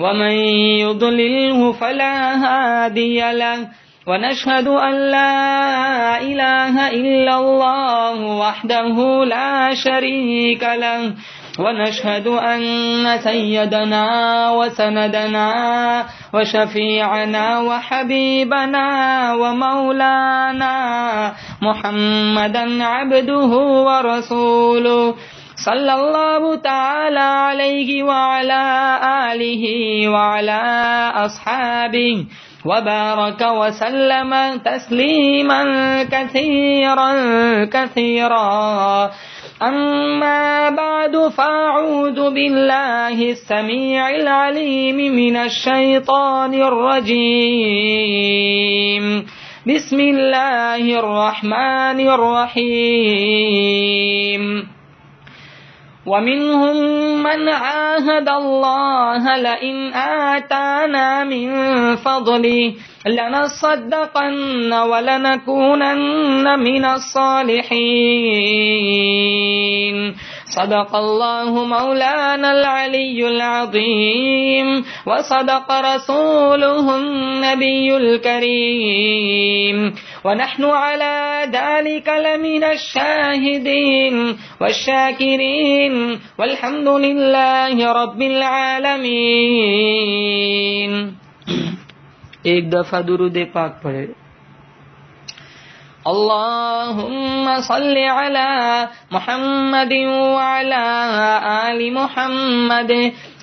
ومن يضلله فلا هادي له. ونشهد أن لا إله إلا الله وحده لا شريك له. ونشهد أن سيدنا وسندنا وشفيعنا وحبيبنا ومولانا محمدا عبده ورسوله. صلى الله تعالى عليه وعلى آله وعلى أصحابه وبارك وسلم تسليما كثيرا كثيرا. أما بعد فأعوذ بالله السميع العليم من الشيطان الرجيم. بسم الله الرحمن الرحيم. ومنهم من عاهد الله لئن آتانا من فضله لنصدقن ولنكونن من الصالحين. صدق الله مولانا العلي العظيم. وصدق رسوله النبي الكريم. ونحن على ذلك لمن الشاهدين والشاكرين والحمد لله رب العالمين. ایک دفعہ درود پاک پڑھے اللهم صل على محمد وعلى آل محمد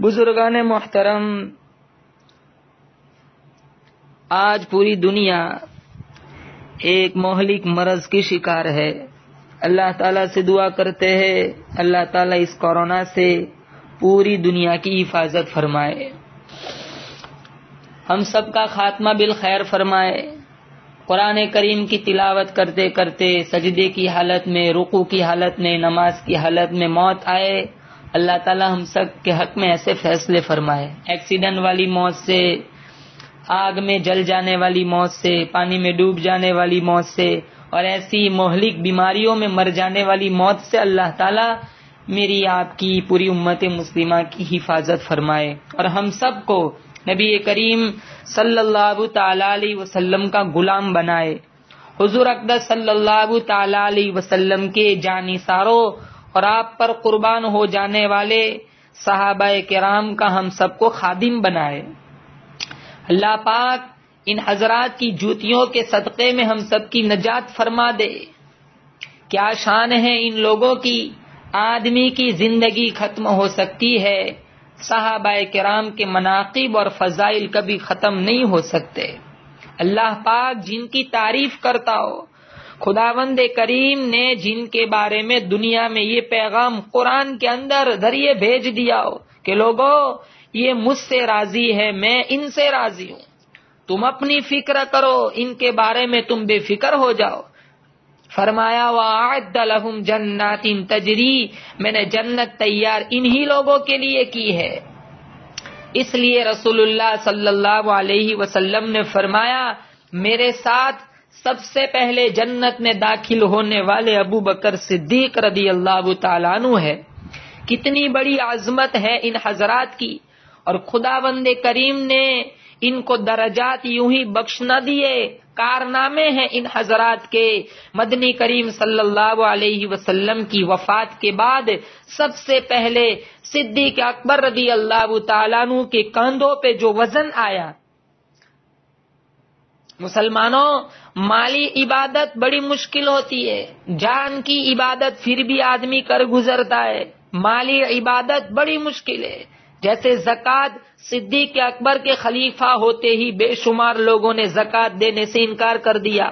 بزرگان محترم، آج پوری دنیا ایک مہلک مرض کی شکار ہے۔ اللہ تعالیٰ سے دعا کرتے ہیں، اللہ تعالیٰ اس کورونا سے پوری دنیا کی حفاظت فرمائے۔ ہم سب کا خاتمہ بالخیر فرمائے۔ قرآن کریم کی تلاوت کرتے کرتے سجدے کی حالت میں رقو کی حالت میں، نماز کی حالت میں موت آئے۔ اللہ تعالیٰ ہم سب کے حق میں ایسے فیصلے فرمائے۔ ایکسیڈنٹ والی موت سے، آگ میں جل جانے والی موت سے، پانی میں ڈوب جانے والی موت سے، اور ایسی مہلک بیماریوں میں مر جانے والی موت سے اللہ تعالیٰ میری آپ کی پوری امت مسلمہ کی حفاظت فرمائے۔ اور ہم سب کو نبی کریم صلی اللہ تعالی علیہ وسلم کا غلام بنائے۔ حضور اقدس صلی اللہ تعالی علیہ وسلم کے جانی ساروں اور آپ پر قربان ہو جانے والے صحابہ کرام کا ہم سب کو خادم بنائے۔ اللہ پاک ان حضرات کی جوتیوں کے صدقے میں ہم سب کی نجات فرما دے۔ کیا شان ہے ان لوگوں کی، آدمی کی زندگی ختم ہو سکتی ہے۔ صحابہ کرام کے مناقب اور فضائل کبھی ختم نہیں ہو سکتے۔ اللہ پاک جن کی تعریف کرتا ہو خداوند کریم نے جن کے بارے میں دنیا میں یہ پیغام قرآن کے اندر ذریعے بھیج دیا ہو کہ لوگوں یہ مجھ سے راضی ہے، میں ان سے راضی ہوں۔ تم اپنی فکر کرو، ان کے بارے میں تم بے فکر ہو جاؤ۔ فرمایا وعد لہم جنات تجری میں نے جنت تیار انہی لوگوں کے لیے کی ہے۔ اس لیے رسول اللہ صلی اللہ علیہ وسلم نے فرمایا، میرے ساتھ سب سے پہلے جنت میں داخل ہونے والے ابو بکر صدیق رضی اللہ تعالیٰ عنہ ہے۔ کتنی بڑی عظمت ہے ان حضرات کی۔ اور خدا بند کریم نے ان کو درجات یوں ہی بخش نہ دیے۔ کارنامے ہیں ان حضرات کے۔ مدنی کریم صلی اللہ علیہ وسلم کی وفات کے بعد سب سے پہلے صدیق اکبر رضی اللہ تعالیٰ عنہ کے کاندھوں پہ جو وزن آیا مسلمانوں، مالی عبادت بڑی مشکل ہوتی ہے۔ جان کی عبادت پھر بھی آدمی کر گزرتا ہے۔ مالی عبادت بڑی مشکل ہے۔ جیسے زکوٰۃ، صدیق اکبر کے خلیفہ ہوتے ہی بے شمار لوگوں نے زکوٰۃ دینے سے انکار کر دیا۔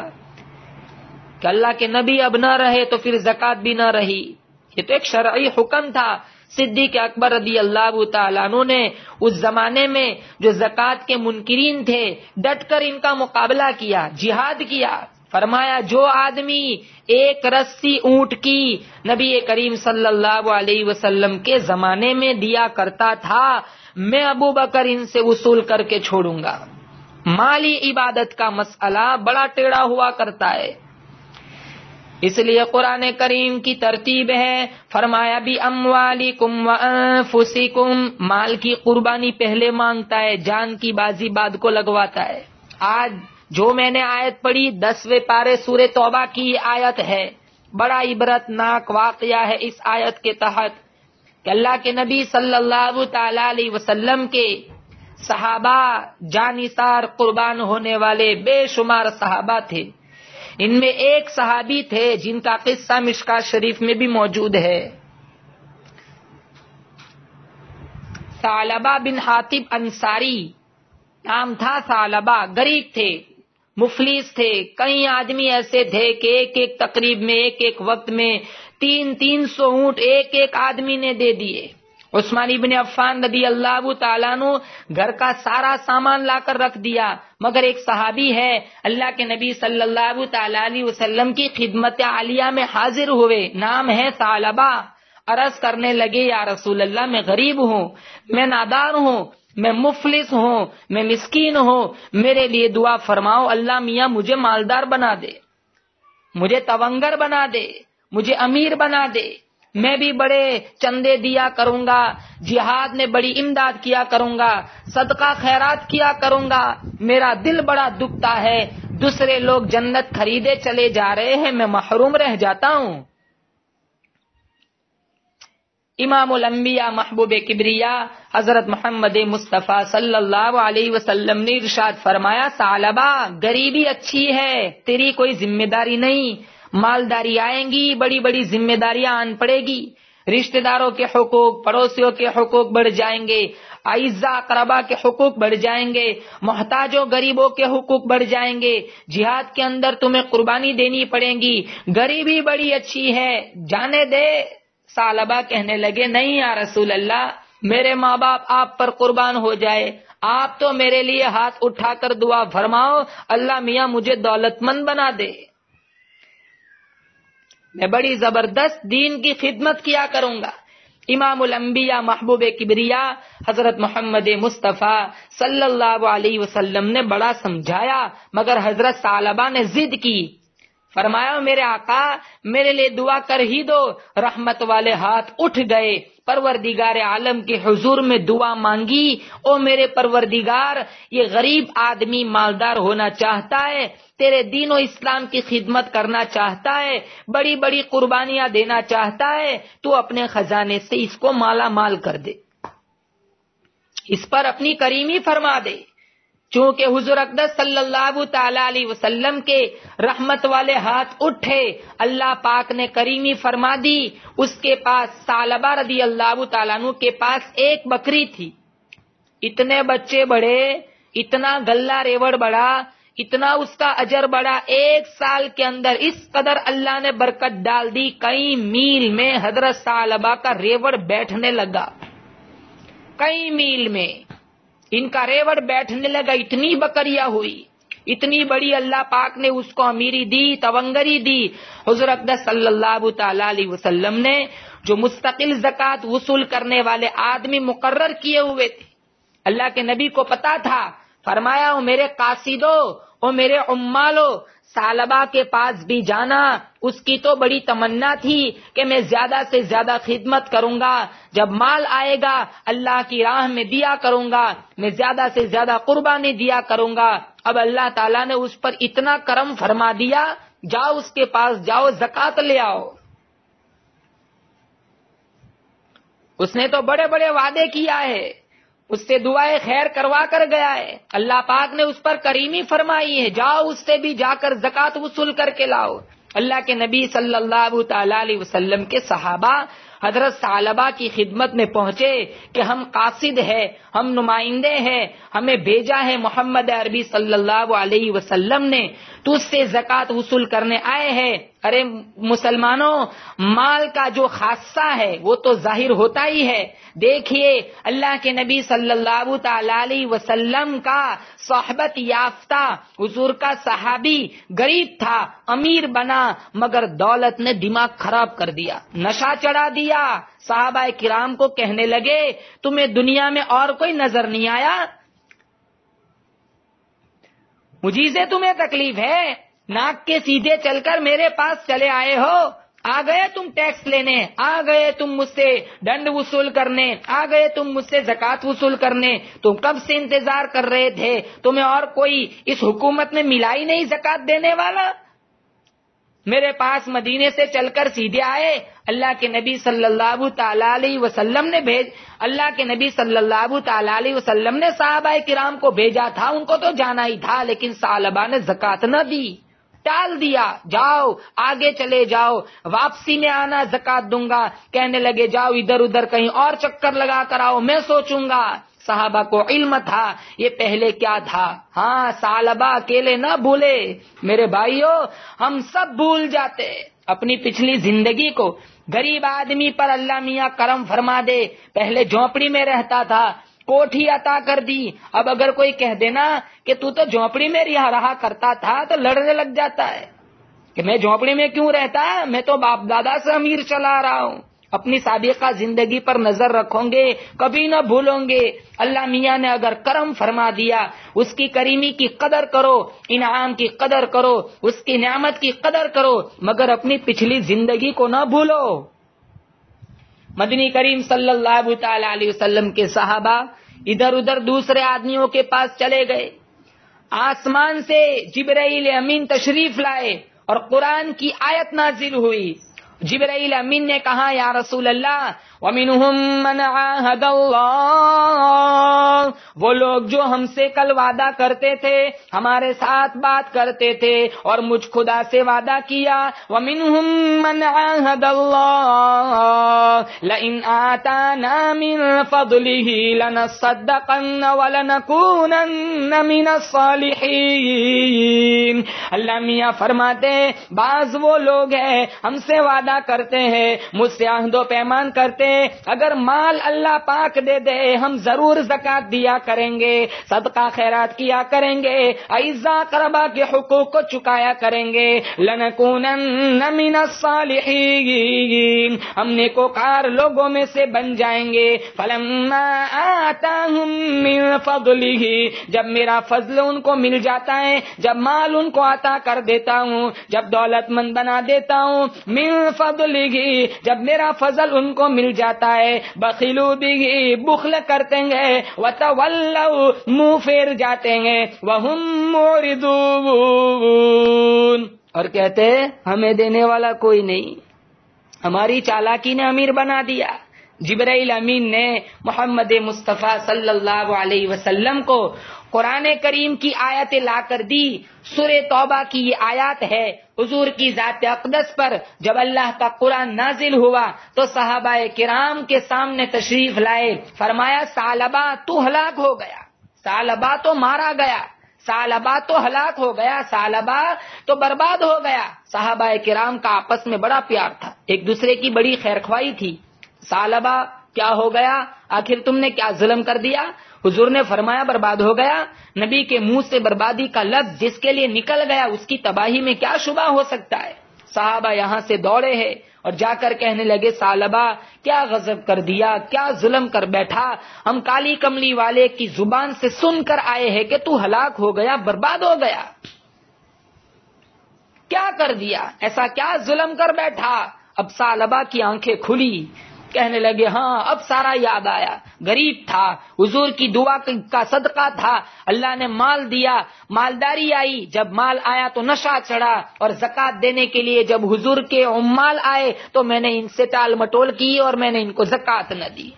کہ اللہ کے نبی اب نہ رہے تو پھر زکوٰۃ بھی نہ رہی۔ یہ تو ایک شرعی حکم تھا۔ صدیق اکبر رضی اللہ تعالیٰ عنہ نے اس زمانے میں جو زکوٰۃ کے منکرین تھے، ڈٹ کر ان کا مقابلہ کیا، جہاد کیا۔ فرمایا، جو آدمی ایک رسی اونٹ کی نبی کریم صلی اللہ علیہ وسلم کے زمانے میں دیا کرتا تھا، میں ابو بکر ان سے وصول کر کے چھوڑوں گا۔ مالی عبادت کا مسئلہ بڑا ٹیڑھا ہوا کرتا ہے۔ اس لیے قرآن کریم کی ترتیب ہے، فرمایا بھی ام والی کم کم مال کی قربانی پہلے مانگتا ہے، جان کی بازی باد کو لگواتا ہے۔ آج جو میں نے آیت پڑھی، دسویں پارے سورے توبہ کی آیت ہے۔ بڑا عبرت ناک واقعہ ہے اس آیت کے تحت کہ اللہ کے نبی صلی اللہ تعالی علیہ وسلم کے صحابہ جانسار قربان ہونے والے بے شمار صحابہ تھے۔ ان میں ایک صحابی تھے جن کا قصہ مشکا شریف میں بھی موجود ہے۔ سالبہ بن حاطب انصاری، نام تھا سالبہ، غریب تھے، مفلس تھے۔ کئی آدمی ایسے تھے کہ ایک ایک تقریب میں، ایک ایک وقت میں تین تین سو اونٹ ایک ایک آدمی نے دے دیے۔ عثمان ابن عفان رضی اللہ تعالیٰ نو گھر کا سارا سامان لا کر رکھ دیا۔ مگر ایک صحابی ہے، اللہ کے نبی صلی اللہ تعالی علیہ وسلم کی خدمت عالیہ میں حاضر ہوئے۔ نام ہے طالبہ۔ عرض کرنے لگے، یا رسول اللہ، میں غریب ہوں، میں نادار ہوں، میں مفلس ہوں، میں مسکین ہوں، میرے لیے دعا فرماؤ، اللہ میاں مجھے مالدار بنا دے، مجھے تونگر بنا دے، مجھے امیر بنا دے۔ میں بھی بڑے چندے دیا کروں گا، جہاد میں بڑی امداد کیا کروں گا، صدقہ خیرات کیا کروں گا، میرا دل بڑا دکھتا ہے، دوسرے لوگ جنت خریدے چلے جا رہے ہیں، میں محروم رہ جاتا ہوں۔ امام الانبیاء محبوب کبریا، حضرت محمد مصطفیٰ صلی اللہ علیہ وسلم نے ارشاد فرمایا سالبہ غریبی اچھی ہے، تیری کوئی ذمہ داری نہیں مالداری آئیں گی، بڑی بڑی ذمہ داریاں آن پڑے گی۔ رشتہ داروں کے حقوق، پڑوسیوں کے حقوق بڑھ جائیں گے۔ آئزہ قربا کے حقوق بڑھ جائیں گے۔ محتاجوں، غریبوں کے حقوق بڑھ جائیں گے۔ جہاد کے اندر تمہیں قربانی دینی پڑے گی۔ غریبی بڑی اچھی ہے۔ جانے دے۔ سالبا کہنے لگے، نہیں یا رسول اللہ، میرے ماں باپ آپ پر قربان ہو جائے۔ آپ تو میرے لیے ہاتھ اٹھا کر دعا فرماؤ۔ اللہ میاں مجھے دولت مند بنا دے۔ میں بڑی زبردست دین کی خدمت کیا کروں گا۔ امام الانبیاء محبوب کبریا حضرت محمد مصطفیٰ صلی اللہ علیہ وسلم نے بڑا سمجھایا، مگر حضرت صالبہ نے ضد کی۔ فرمایا، میرے آقا، میرے لیے دعا کر ہی دو۔ رحمت والے ہاتھ اٹھ گئے۔ پروردگار عالم کے حضور میں دعا مانگی، او میرے پروردگار، یہ غریب آدمی مالدار ہونا چاہتا ہے، تیرے دین و اسلام کی خدمت کرنا چاہتا ہے، بڑی بڑی قربانیاں دینا چاہتا ہے، تو اپنے خزانے سے اس کو مالا مال کر دے۔ اس پر اپنی کریمی فرما دے۔ چونکہ حضور اقدس صلی اللہ تعالی علیہ وسلم کے رحمت والے ہاتھ اٹھے، اللہ پاک نے کریمی فرما دی، اس کے پاس سالبہ رضی اللہ تعالیٰ عنہ کے پاس ایک بکری تھی۔ اتنے بچے بڑے، اتنا گلا ریوڑ بڑا، اتنا اس کا اجر بڑا۔ ایک سال کے اندر اس قدر اللہ نے برکت ڈال دی، کئی میل میں حضرت سالبہ کا ریوڑ بیٹھنے لگا۔ کئی میل میں۔ ان کا ریوڑ بیٹھنے لگا، اتنی بکریا ہوئی۔ اتنی بڑی اللہ پاک نے اس کو امیری دی، تونگری دی۔ حضرت صلی اللہ تعالی علیہ وسلم نے جو مستقل زکات وصول کرنے والے آدمی مقرر کیے ہوئے تھے۔ اللہ کے نبی کو پتا تھا، فرمایا میرے قاصدو، او میرے امالو سالبہ کے پاس بھی جانا، اس کی تو بڑی تمنا تھی کہ میں زیادہ سے زیادہ خدمت کروں گا۔ جب مال آئے گا، اللہ کی راہ میں دیا کروں گا۔ میں زیادہ سے زیادہ قربانی دیا کروں گا۔ اب اللہ تعالیٰ نے اس پر اتنا کرم فرما دیا، جاؤ اس کے پاس جاؤ زکات لے آؤ۔ اس نے تو بڑے بڑے وعدے کیا ہے۔ اس سے دعائیں خیر کروا کر گیا ہے۔ اللہ پاک نے اس پر کریمی فرمائی ہے، جاؤ اس سے بھی جا کر زکات وصول کر کے لاؤ۔ اللہ کے نبی صلی اللہ تعالی علیہ وسلم کے صحابہ حضرت صالبہ کی خدمت میں پہنچے کہ ہم قاصد ہے ہم نمائندے ہیں، ہمیں بھیجا ہے محمد عربی صلی اللہ علیہ وسلم نے، تو اس سے زکوٰۃ وصول کرنے آئے ہیں۔ ارے، مسلمانوں، مال کا جو خاصہ ہے، وہ تو ظاہر ہوتا ہی ہے۔ دیکھیے، اللہ کے نبی صلی اللہ تعالی علیہ وسلم کا صحبت یافتہ، حضور کا صحابی غریب تھا، امیر بنا، مگر دولت نے دماغ خراب کر دیا، نشہ چڑھا دیا۔ صحابہ کرام کو کہنے لگے، تمہیں دنیا میں اور کوئی نظر نہیں آیا؟ مجھے تمہیں تکلیف ہے؟ ناک کے سیدھے چل کر میرے پاس چلے آئے ہو۔ آ گئے تم ٹیکس لینے، آ گئے تم مجھ سے ڈنڈ وصول کرنے، آ گئے تم مجھ سے زکات وصول کرنے۔ تم کب سے انتظار کر رہے تھے؟ تمہیں اور کوئی اس حکومت میں ملا ہی نہیں زکات دینے والا؟ میرے پاس مدینے سے چل کر سیدھے آئے۔ اللہ کے نبی صلی اللہ تعالی علیہ وسلم نے بھیج، اللہ کے نبی صلی اللہ تعالی علیہ وسلم نے صحابہ کرام کو بھیجا تھا، ان کو تو جانا ہی تھا، لیکن صالبہ نے زکات نہ دی۔ ٹال دیا، جاؤ، آگے چلے جاؤ، واپسی میں آنا زکات دوں گا۔ کہنے لگے، جاؤ ادھر ادھر کہیں اور چکر لگا کر آؤ، میں سوچوں گا۔ صحابہ کو علم تھا، یہ پہلے کیا تھا؟ ہاں سالبا اکیلے نہ بھولے۔ میرے بھائیوں ہم سب بھول جاتے۔ اپنی پچھلی زندگی کو غریب آدمی پر اللہ میاں کرم فرما دے۔ پہلے جھونپڑی میں رہتا تھا کوٹھی عطا کر دی۔ اب اگر کوئی کہہ دینا کہ تو تو جھونپڑی میں رہا رہا کرتا تھا تو لڑنے لگ جاتا ہے۔ کہ میں جھونپڑی میں کیوں رہتا؟ میں تو باپ دادا سے امیر چلا رہا ہوں۔ اپنی سابقہ زندگی پر نظر رکھوں گے، کبھی نہ بھولوں گے۔ اللہ میاں نے اگر کرم فرما دیا، اس کی کریمی کی قدر کرو، انعام کی قدر کرو، اس کی نعمت کی قدر کرو، مگر اپنی پچھلی زندگی کو نہ بھولو۔ مدنی کریم صلی اللہ تعالی علیہ وسلم کے صحابہ ادھر ادھر دوسرے آدمیوں کے پاس چلے گئے۔ آسمان سے جبرائیل امین تشریف لائے اور قرآن کی آیت نازل ہوئی۔ جبرائیل امین نے کہا، یا رسول اللہ وَمِنْهُمْ مَنْ عَاهَدَ اللَّهِ وہ لوگ جو ہم سے کل وعدہ کرتے تھے، ہمارے ساتھ بات کرتے تھے اور مجھ خدا سے وعدہ کیا۔ وَمِنْهُمْ مَنْ عَاهَدَ اللَّهِ لَئِنْ آتَانَا مِنْ فَضْلِهِ لَنَصَّدَّقَنَّ وَلَنَكُونَنَّ مِنَ الصَّالِحِينَ اللہ میاں فرماتے، بعض وہ لوگ ہیں ہم سے وعدہ کرتے ہیں، مجھ سے عہد و پیمان کرتے اگر مال اللہ پاک دے دے، ہم ضرور زکات دیا کریں گے، صدقہ خیرات کیا کریں گے۔ ایزا کربا کے حقوق کو چکایا کریں گے۔ من الصالحین۔ ہم نے کو کار لوگوں میں سے بن جائیں گے۔ فلما آتاہم من فضلہ۔ جب میرا فضل ان کو مل جاتا ہے، جب مال ان کو عطا کر دیتا ہوں، جب دولت مند بنا دیتا ہوں، من فضلہ جب میرا فضل ان کو مل جاتا ہے بخیلو بھی بخل کرتے ہیں منہ پھیر جاتے ہیں وہ اور کہتے ہمیں دینے والا کوئی نہیں۔ ہماری چالاکی نے امیر بنا دیا۔ جبرائیل امین نے محمد مصطفیٰ صلی اللہ علیہ وسلم کو قرآن کریم کی آیت لا کر دی سور توبہ کی یہ آیات ہے۔ حضور کی ذات اقدس پر جب اللہ کا قرآن نازل ہوا تو صحابہ کرام کے سامنے تشریف لائے۔ فرمایا، سالبا تو ہلاک ہو گیا۔ سالبا تو مارا گیا۔ سالبا تو ہلاک ہو گیا۔ سالبا تو برباد ہو گیا۔ صحابہ کرام کا آپس میں بڑا پیار تھا۔ ایک دوسرے کی بڑی خیر خواہی تھی۔ سالبا کیا ہو گیا؟ آخر تم نے کیا ظلم کر دیا؟ حضور نے فرمایا برباد ہو گیا۔ نبی کے منہ سے بربادی کا لفظ جس کے لیے نکل گیا، اس کی تباہی میں کیا شبہ ہو سکتا ہے؟ صحابہ یہاں سے دوڑے ہیں اور جا کر کہنے لگے، سالبا، کیا غضب کر دیا؟ کیا ظلم کر بیٹھا؟ ہم کالی کملی والے کی زبان سے سن کر آئے ہیں کہ تو ہلاک ہو گیا، برباد ہو گیا۔ کیا کر دیا؟ ایسا کیا ظلم کر بیٹھا؟ اب سالبا کی آنکھیں کھلی۔ کہنے لگے ہاں اب سارا یاد آیا۔ غریب تھا، حضور کی دعا کا صدقہ تھا۔ اللہ نے مال دیا، مالداری آئی۔ جب مال آیا تو نشہ چڑھا اور زکات دینے کے لیے جب حضور کے عمال آئے تو میں نے ان سے ٹال مٹول کی اور میں نے ان کو زکات نہ دی۔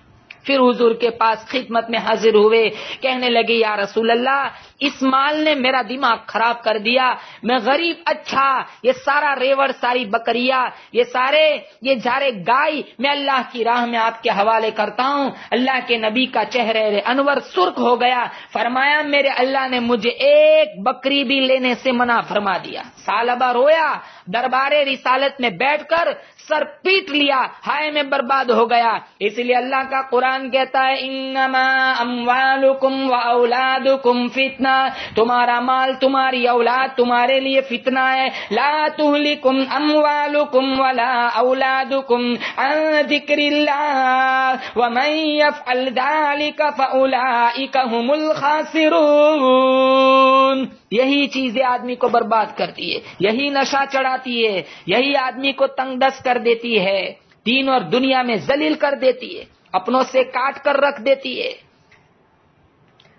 پھر حضور کے پاس خدمت میں حاضر ہوئے، کہنے لگے، یا رسول اللہ، اس مال نے میرا دماغ خراب کر دیا۔ میں غریب اچھا یہ سارا ریوڑ، ساری بکریا یہ سارے، یہ جارے گائے میں اللہ کی راہ میں آپ کے حوالے کرتا ہوں۔ اللہ کے نبی کا چہرے انور سرخ ہو گیا۔ فرمایا، میرے اللہ نے مجھے ایک بکری بھی لینے سے منع فرما دیا۔ سالبہ رویا، دربار رسالت میں بیٹھ کر سر پیٹ لیا، ہائے میں برباد ہو گیا۔ اس لیے اللہ کا قرآن کہتا ہے، انما اموالکم و اولادکم فتنہ۔ تمہارا مال، تمہاری اولاد، تمہارے لیے فتنہ ہے۔ لا تہلکم اموالکم ولا اولادکم عن ذکر اللہ ومن يفعل ذلك فاولئک هم الخاسرون۔ یہی چیزیں آدمی کو برباد کرتی ہے، یہی نشہ چڑھاتی ہے، یہی آدمی کو تنگ دس کر دیتی ہے۔ دین اور دنیا میں ذلیل کر دیتی ہے، اپنوں سے کاٹ کر رکھ دیتی ہے۔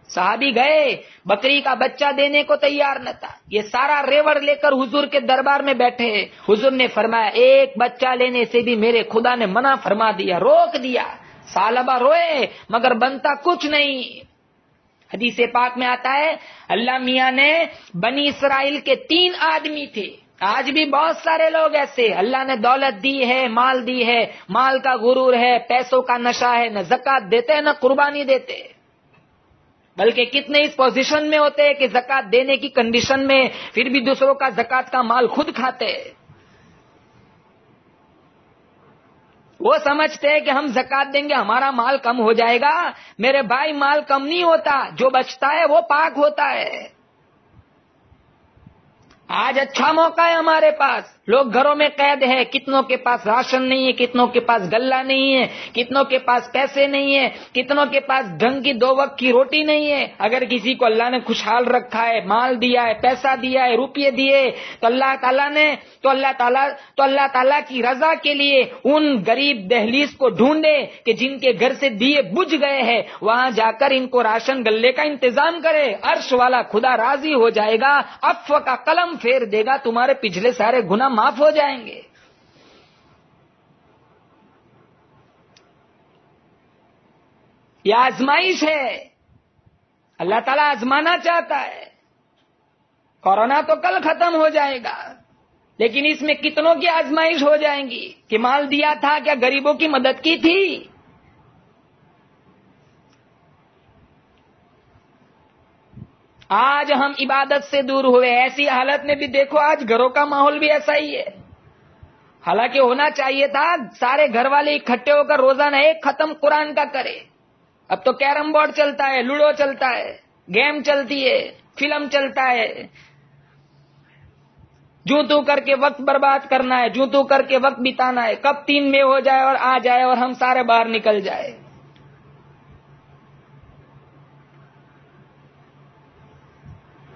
صحابی گئے، بکری کا بچہ دینے کو تیار نہ تھا۔ یہ سارا ریوڑ لے کر حضور کے دربار میں بیٹھے۔ حضور نے فرمایا، ایک بچہ لینے سے بھی میرے خدا نے منع فرما دیا، روک دیا۔ سالبہ روئے، مگر بنتا کچھ نہیں۔ حدیث پاک میں آتا ہے، اللہ میاں نے بنی اسرائیل کے تین آدمی تھے۔ آج بھی بہت سارے لوگ ایسے اللہ نے دولت دی ہے، مال دی ہے۔ مال کا غرور ہے، پیسوں کا نشہ ہے، نہ زکات دیتے، نہ قربانی دیتے۔ بلکہ کتنے اس پوزیشن میں ہوتے کہ زکات دینے کی کنڈیشن میں پھر بھی دوسروں کا زکات کا مال خود کھاتے وہ سمجھتے ہیں کہ ہم زکات دیں گے، ہمارا مال کم ہو جائے گا، میرے بھائی مال کم نہیں ہوتا، جو بچتا ہے وہ پاک ہوتا ہے۔ آج اچھا موقع ہے ہمارے پاس۔ لوگ گھروں میں قید ہے کتنوں کے پاس راشن نہیں ہے، کتنوں کے پاس گلہ نہیں ہے، کتنوں کے پاس پیسے نہیں ہے کتنوں کے پاس ڈھنگ کی دو وقت کی روٹی نہیں ہے۔ اگر کسی کو اللہ نے خوشحال رکھا ہے، مال دیا ہے، پیسہ دیا ہے، روپیے دیے، تو اللہ تعالیٰ نے، تو اللہ تعالیٰ، تو اللہ تعالیٰ کی رضا کے لیے ان غریب دہلیز کو ڈھونڈے کہ جن کے گھر سے دیے بج گئے ہیں۔ وہاں جا کر ان کو راشن گلے کا انتظام کرے، عرش والا خدا راضی ہو جائے گا اف کا قلم پھیر دے گا، تمہارے پچھلے سارے گنا معاف ہو جائیں گے۔ یہ آزمائش ہے۔ اللہ تعالیٰ آزمانا چاہتا ہے۔ کورونا تو کل ختم ہو جائے گا۔ لیکن اس میں کتنوں کی آزمائش ہو جائیں گی؟ کہ مال دیا تھا کیا غریبوں کی مدد کی تھی؟ آج ہم عبادت سے دور ہوئے، ایسی حالت میں بھی دیکھو، آج گھروں کا ماحول بھی ایسا ہی ہے۔ حالانکہ ہونا چاہیے تھا، سارے گھر والے اکٹھے ہو کر روزانہ ایک ختم قرآن کا کرے۔ اب تو کیرم بورڈ چلتا ہے، لوڈو چلتا ہے، گیم چلتی ہے، فلم چلتا ہے۔ جو تو کر کے وقت برباد کرنا ہے جو تو کر کے وقت بتانا ہے، کب تین میں ہو جائے اور آ جائے اور ہم سارے باہر نکل جائے۔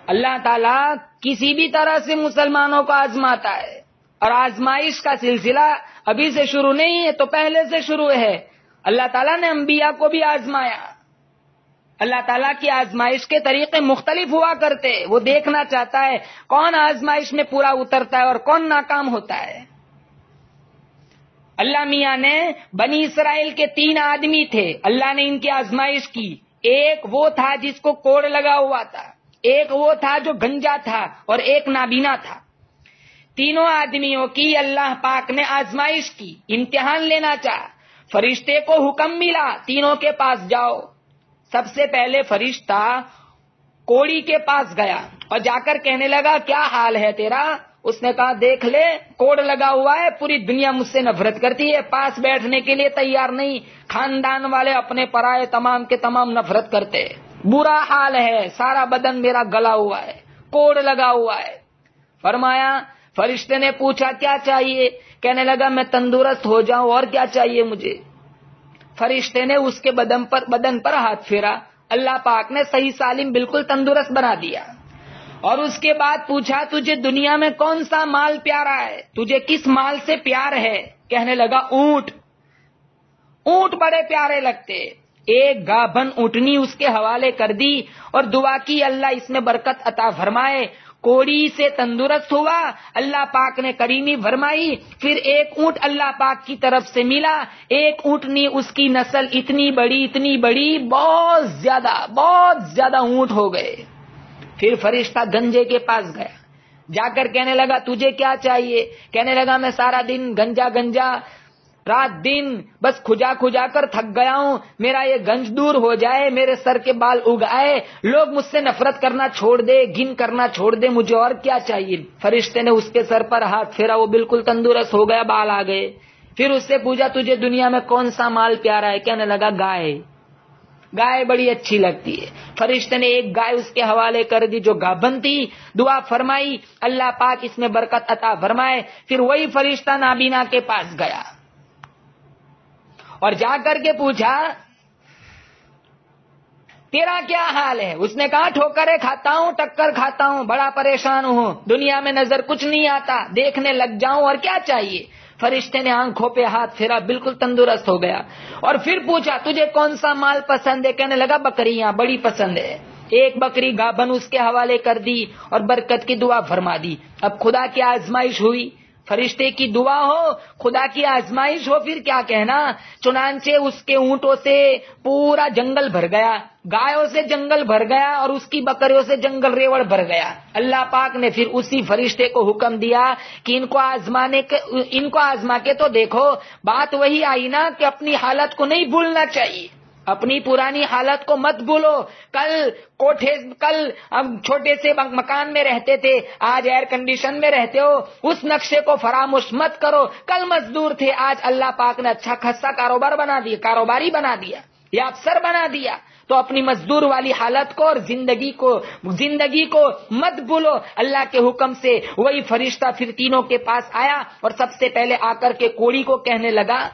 اللہ تعالیٰ کسی بھی طرح سے مسلمانوں کو آزماتا ہے اور آزمائش کا سلسلہ ابھی سے شروع نہیں ہے تو پہلے سے شروع ہے اللہ تعالیٰ نے انبیاء کو بھی آزمایا اللہ تعالیٰ کی آزمائش کے طریقے مختلف ہوا کرتے وہ دیکھنا چاہتا ہے کون آزمائش میں پورا اترتا ہے اور کون ناکام ہوتا ہے اللہ میاں نے بنی اسرائیل کے تین آدمی تھے اللہ نے ان کی آزمائش کی ایک وہ تھا جس کو کوڑ لگا ہوا تھا ایک وہ تھا جو گنجا تھا اور ایک نابینا تھا۔ تینوں آدمیوں کی اللہ پاک نے آزمائش کی، امتحان لینا چاہ فرشتے کو حکم ملا، تینوں کے پاس جاؤ۔ سب سے پہلے فرشتہ کوڑی کے پاس گیا اور جا کر کہنے لگا، کیا حال ہے تیرا؟ اس نے کہا، دیکھ لے، کوڑ لگا ہوا ہے، پوری دنیا مجھ سے نفرت کرتی ہے، پاس بیٹھنے کے لیے تیار نہیں، خاندان والے اپنے پرائے تمام کے تمام نفرت کرتے برا حال ہے، سارا بدن میرا گلا ہوا ہے، کوڑ لگا ہوا ہے۔ فرمایا، فرشتے نے پوچھا، کیا چاہیے؟ کہنے لگا، میں تندرست ہو جاؤں، اور کیا چاہیے مجھے؟ فرشتے نے اس کے بدن پر بدن پر ہاتھ پھیرا۔ اللہ پاک نے صحیح سالم بالکل تندرست بنا دیا۔ اور اس کے بعد پوچھا، تجھے دنیا میں کون سا مال پیارا ہے؟ تجھے کس مال سے پیار ہے؟ کہنے لگا، اونٹ۔ اونٹ بڑے پیارے لگتے۔ ایک گابن اٹھنی اس کے حوالے کر دی اور دعا کی، اللہ اس میں برکت عطا فرمائے۔ کوڑی سے تندرست ہوا، اللہ پاک نے کریمی فرمائی، پھر ایک اونٹ اللہ پاک کی طرف سے ملا۔ ایک اونٹنی اس کی نسل اتنی بڑی اتنی بڑی، بہت زیادہ بہت زیادہ اونٹ ہو گئے۔ پھر فرشتہ گنجے کے پاس گیا۔ جا کر کہنے لگا، تجھے کیا چاہیے؟ کہنے لگا، میں سارا دن گنجا گنجا رات دن بس کھجا کھجا کر تھک گیا ہوں۔ میرا یہ گنج دور ہو جائے، میرے سر کے بال اگ آئے۔ لوگ مجھ سے نفرت کرنا چھوڑ دے، گن کرنا چھوڑ دے، مجھے اور کیا چاہیے؟ فرشتے نے اس کے سر پر ہاتھ پھیرا، وہ بالکل تندرست ہو گیا، بال آ گئے۔ پھر اس سے پوچھا، تجھے دنیا میں کون سا مال پیارا ہے؟ کہنے لگا، گائے۔ گائے بڑی اچھی لگتی ہے۔ فرشتے نے ایک گائے اس کے حوالے کر دی جو گابن تھی۔ دعا فرمائی، اللہ پاک اس میں برکت عطا فرمائے۔ پھر وہی فرشتہ نابینا کے پاس گیا۔ اور جا کر کے پوچھا، تیرا کیا حال ہے؟ اس نے کہا، ٹھوکرے کھاتا ہوں، ٹکر کھاتا ہوں، بڑا پریشان ہوں، دنیا میں نظر کچھ نہیں آتا، دیکھنے لگ جاؤں، اور کیا چاہیے؟ فرشتے نے آنکھوں پہ ہاتھ پھیرا، بالکل تندرست ہو گیا، اور پھر پوچھا، تجھے کون سا مال پسند ہے؟ کہنے لگا، بکریاں بڑی پسند ہے۔ ایک بکری گابن اس کے حوالے کر دی اور برکت کی دعا فرما دی۔ اب خدا کی آزمائش ہوئی۔ فرشتے کی دعا ہو، خدا کی آزمائش ہو، پھر کیا کہنا؟ چنانچہ اس کے اونٹوں سے پورا جنگل بھر گیا، گایوں سے جنگل بھر گیا اور اس کی بکریوں سے جنگل ریوڑ بھر گیا۔ اللہ پاک نے پھر اسی فرشتے کو حکم دیا کہ ان کو آزمانے کے، ان کو آزما کے تو دیکھو، بات وہی آئی نا کہ اپنی حالت کو نہیں بھولنا چاہیے۔ اپنی پرانی حالت کو مت بھولو۔ کل کوٹھے، کل ہم چھوٹے سے مکان میں رہتے تھے، آج ایئر کنڈیشن میں رہتے ہو۔ اس نقشے کو فراموش مت کرو۔ کل مزدور تھے، آج اللہ پاک نے اچھا خاصا کاروبار بنا دیا، کاروباری بنا دیا یا افسر بنا دیا۔ تو اپنی مزدور والی حالت کو اور زندگی کو زندگی کو مت بھولو۔ اللہ کے حکم سے وہی فرشتہ پھر تینوں کے پاس آیا اور سب سے پہلے آ کر کے کوڑی کو کہنے لگا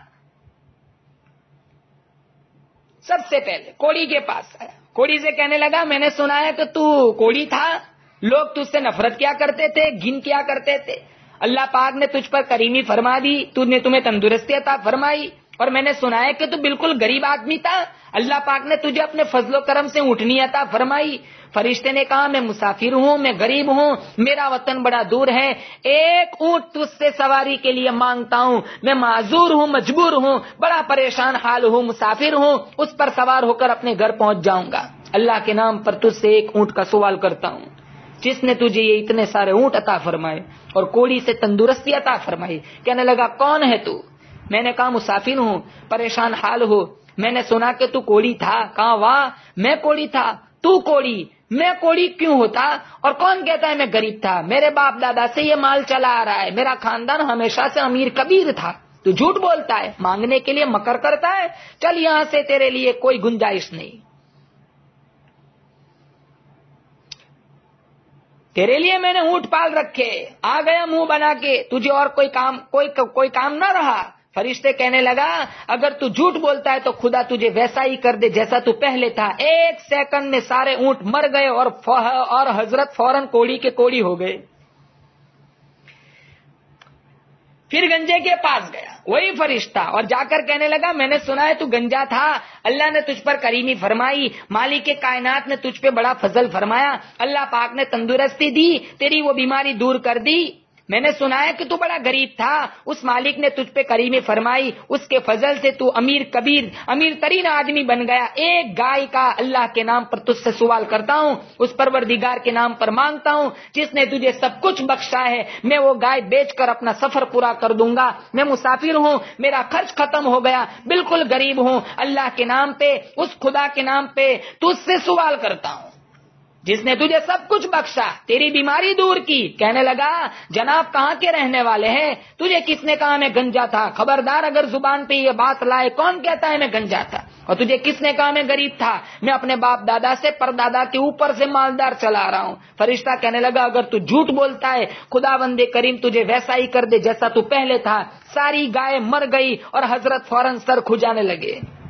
سب سے پہلے کوڑی کے پاس آیا۔ کوڑی سے کہنے لگا، میں نے سنا ہے کہ تو کوڑی تھا۔ لوگ تجھ سے نفرت کیا کرتے تھے، گن کیا کرتے تھے۔ اللہ پاک نے تجھ پر کریمی فرما دی نے تمہیں تندرستی عطا فرمائی۔ اور میں نے سنا ہے کہ تو بالکل غریب آدمی تھا۔ اللہ پاک نے تجھے اپنے فضل و کرم سے اٹھنی عطا فرمائی۔ فرشتے نے کہا، میں مسافر ہوں، میں غریب ہوں، میرا وطن بڑا دور ہے۔ ایک اونٹ تج سے سواری کے لیے مانگتا ہوں۔ میں معذور ہوں، مجبور ہوں، بڑا پریشان حال ہوں، مسافر ہوں، اس پر سوار ہو کر اپنے گھر پہنچ جاؤں گا۔ اللہ کے نام پر تجھ سے ایک اونٹ کا سوال کرتا ہوں۔ جس نے تجھے یہ اتنے سارے اونٹ عطا فرمائے اور کوڑی سے تندرستی عطا فرمائی، کہنے لگا، کون ہے تو؟ میں نے کہا، مسافر ہوں، پریشان حال ہو میں نے سنا کہ تو کوڑی تھا۔ کہا واہ، میں کوڑی تھا۔ تو کوڑی، میں کوڑی کیوں ہوتا؟ اور کون کہتا ہے میں غریب تھا؟ میرے باپ دادا سے یہ مال چلا آ رہا ہے۔ میرا خاندان ہمیشہ سے امیر کبیر تھا۔ تو جھوٹ بولتا ہے، مانگنے کے لیے مکر کرتا ہے۔ چل یہاں سے تیرے لیے کوئی گنجائش نہیں۔ تیرے لیے میں نے اونٹ پال رکھے، آ گیا منہ بنا کے۔ تجھے اور کوئی کام، کوئی کوئی کام نہ رہا۔ فرشتے کہنے لگا، اگر تو جھوٹ بولتا ہے تو خدا تجھے ویسا ہی کر دے جیسا تو پہلے تھا۔ ایک سیکنڈ میں سارے اونٹ مر گئے اور اور حضرت فوراً کوڑی کے کوڑی ہو گئے۔ پھر گنجے کے پاس گیا۔ وہی فرشتہ۔ اور جا کر کہنے لگا، میں نے سنا ہے تو گنجا تھا۔ اللہ نے تجھ پر کریمی فرمائی۔ مالی کے کائنات نے تجھ پہ بڑا فضل فرمایا۔ اللہ پاک نے تندرستی دی، تیری وہ بیماری دور کر دی۔ میں نے سنا ہے کہ تو بڑا غریب تھا، اس مالک نے تجھ پہ کریمی فرمائی، اس کے فضل سے تو امیر کبیر، امیر ترین آدمی بن گیا، ایک گائے کا اللہ کے نام پر تجھ سے سوال کرتا ہوں، اس پروردگار کے نام پر مانگتا ہوں، جس نے تجھے سب کچھ بخشا ہے، میں وہ گائے بیچ کر اپنا سفر پورا کر دوں گا، میں مسافر ہوں، میرا خرچ ختم ہو گیا، بالکل غریب ہوں، اللہ کے نام پہ، اس خدا کے نام پہ تجھ سے سوال کرتا ہوں۔ جس نے تجھے سب کچھ بخشا، تیری بیماری دور کی۔ کہنے لگا، جناب کہاں کے رہنے والے ہیں؟ تجھے کس نے کہا میں گنجا تھا؟ خبردار اگر زبان پہ یہ بات لائے، کون کہتا ہے میں گنجا تھا؟ اور تجھے کس نے کہا میں غریب تھا؟ میں اپنے باپ دادا سے پر دادا کے اوپر سے مالدار چلا رہا ہوں۔ فرشتہ کہنے لگا، اگر تو جھوٹ بولتا ہے خدا بندے کریم تجھے ویسا ہی کر دے جیسا تو پہلے تھا۔ ساری گائے مر گئی اور حضرت فوراً سر کھجانے لگے۔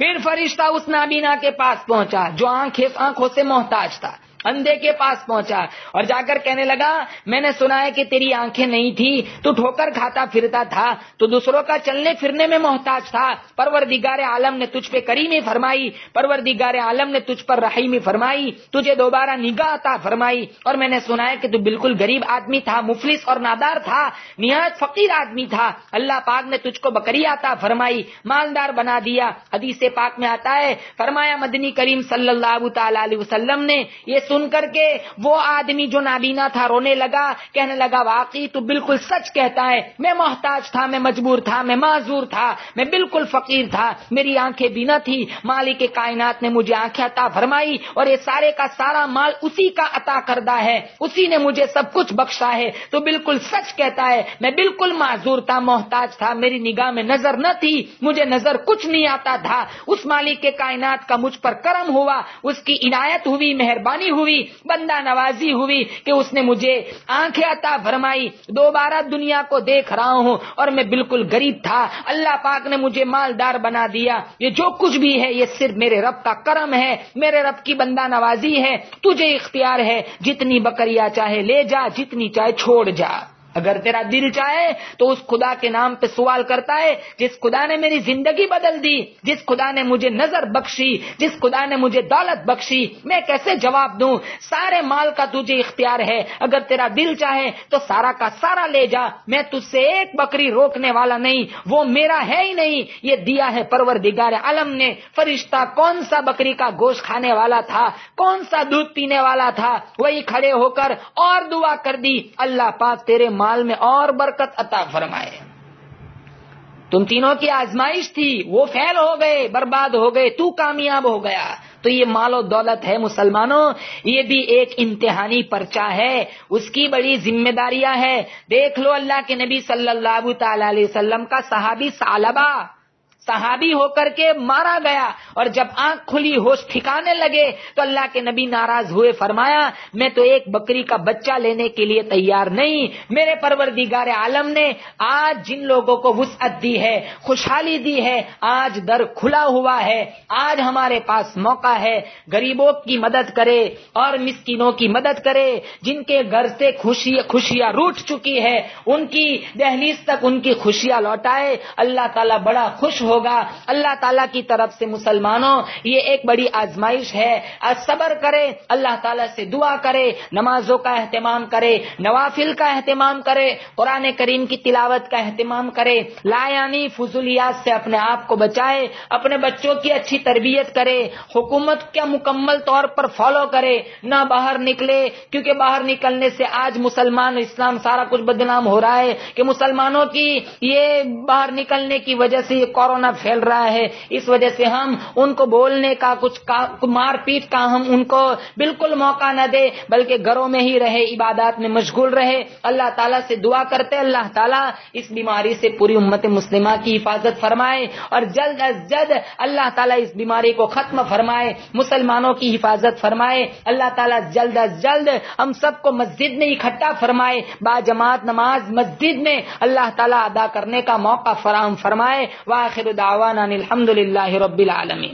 پھر فرشتہ اس نابینا کے پاس پہنچا جو آنکھوں سے محتاج تھا۔ اندھے کے پاس پہنچا اور جا کر کہنے لگا، میں نے سنا ہے کہ تیری آنکھیں نہیں تھی، تو ٹھوکر کھاتا پھرتا تھا، تو دوسروں کا چلنے پھرنے میں محتاج تھا۔ پروردگار عالم نے تجھ پہ کریمی فرمائی، پروردگار عالم نے تجھ پر رحیمی فرمائی، تجھے دوبارہ نگاہ عطا فرمائی۔ اور میں نے سنا ہے کہ تو بالکل غریب آدمی تھا، مفلس اور نادار تھا، نہایت فقیر آدمی تھا۔ اللہ پاک نے تجھ کو بکری آتا فرمائی، مالدار بنا دیا۔ حدیث پاک میں آتا ہے، فرمایا مدنی کریم صلی اللہ تعالی علیہ وسلم نے، یہ سن کر کے وہ آدمی جو نابینا تھا رونے لگا، کہنے لگا، واقعی تو بالکل سچ کہتا ہے، میں محتاج تھا، میں مجبور تھا، میں معذور تھا، میں بالکل فقیر تھا، میری آنکھیں بینا تھی، مالک کائنات نے مجھے آنکھیں عطا فرمائی اور یہ سارے کا سارا مال اسی کا عطا کردہ ہے، اسی نے مجھے سب کچھ بخشا ہے، تو بالکل سچ کہتا ہے، میں بالکل معذور تھا، محتاج تھا، میری نگاہ میں نظر نہ تھی، مجھے نظر کچھ نہیں آتا تھا، اس مالک کے کائنات کا مجھ پر کرم ہوا، اس کی عنایت ہوئی، مہربانی ہوئی ہوئی، بندہ نوازی ہوئی کہ اس نے مجھے آنکھیں عطا فرمائی، دوبارہ دنیا کو دیکھ رہا ہوں اور میں بالکل غریب تھا۔ اللہ پاک نے مجھے مالدار بنا دیا۔ یہ جو کچھ بھی ہے، یہ صرف میرے رب کا کرم ہے، میرے رب کی بندہ نوازی ہے، تجھے اختیار ہے۔ جتنی بکریا چاہے لے جا، جتنی چاہے چھوڑ جا۔ اگر تیرا دل چاہے تو اس خدا کے نام پہ سوال کرتا ہے، جس خدا نے میری زندگی بدل دی، جس خدا نے مجھے نظر بخشی، جس خدا نے مجھے دولت بخشی، میں کیسے جواب دوں؟ سارے مال کا تجھے اختیار ہے، اگر تیرا دل چاہے تو سارا کا سارا لے جا، میں تجھ سے ایک بکری روکنے والا نہیں، وہ میرا ہے ہی نہیں، یہ دیا ہے پرور دگار عالم نے، فرشتہ کون سا بکری کا گوشت کھانے والا تھا؟ کون سا دودھ پینے والا تھا؟ وہی کھڑے ہو کر اور دعا کر دی، اللہ پاک تیرے مال میں اور برکت عطا فرمائے۔ تم تینوں کی آزمائش تھی، وہ فیل ہو گئے، برباد ہو گئے، تو کامیاب ہو گیا۔ تو یہ مال و دولت ہے مسلمانوں، یہ بھی ایک امتحانی پرچا ہے۔ اس کی بڑی ذمہ داریاں ہے دیکھ لو اللہ کے نبی صلی اللہ تعالی علیہ وسلم کا صحابی سالبہ۔ صحابی ہو کر کے مارا گیا اور جب آنکھ کھلی ہوش ٹھکانے لگے تو اللہ کے نبی ناراض ہوئے، فرمایا، میں تو ایک بکری کا بچہ لینے کے لیے تیار نہیں، میرے پروردگار عالم نے آج جن لوگوں کو وسعت دی ہے، خوشحالی دی ہے، آج در کھلا ہوا ہے، آج ہمارے پاس موقع ہے، غریبوں کی مدد کرے اور مسکینوں کی مدد کرے، جن کے گھر سے خوشی، خوشیاں روٹ چکی ہے، ان کی دہلیز تک ان کی خوشیاں لوٹائے، اللہ تعالیٰ بڑا خوش ہوگا۔ اللہ تعالیٰ کی طرف سے مسلمانوں، یہ ایک بڑی آزمائش ہے۔ صبر کرے، اللہ تعالیٰ سے دعا کرے، نمازوں کا اہتمام کرے، نوافل کا اہتمام کرے، قرآن کریم کی تلاوت کا اہتمام کرے۔ لایانی فضولیات سے اپنے آپ کو بچائے، اپنے بچوں کی اچھی تربیت کرے۔ حکومت کا مکمل طور پر فالو کرے۔ نہ باہر نکلے، کیونکہ باہر نکلنے سے آج مسلمان اسلام سارا کچھ بدنام ہو رہا ہے۔ کہ مسلمانوں کی یہ باہر نکلنے کی وجہ سے یہ کورونا کورونا پھیل رہا ہے۔ اس وجہ سے ہم ان کو بولنے کا کچھ مار پیٹ کا ہم ان کو بالکل موقع نہ دے، بلکہ گھروں میں ہی رہے، عبادات میں مشغول رہے۔ اللہ تعالیٰ سے دعا کرتے اللہ تعالیٰ اس بیماری سے پوری امت مسلمہ کی حفاظت فرمائے اور جلد از جلد اللہ تعالیٰ اس بیماری کو ختم فرمائے، مسلمانوں کی حفاظت فرمائے۔ اللہ تعالیٰ جلد از جلد ہم سب کو مسجد میں اکٹھا فرمائے۔ با جماعت نماز مسجد میں اللہ تعالیٰ ادا کرنے کا موقع فراہم فرمائے۔ واخر دعوانا الحمد لله رب العالمين.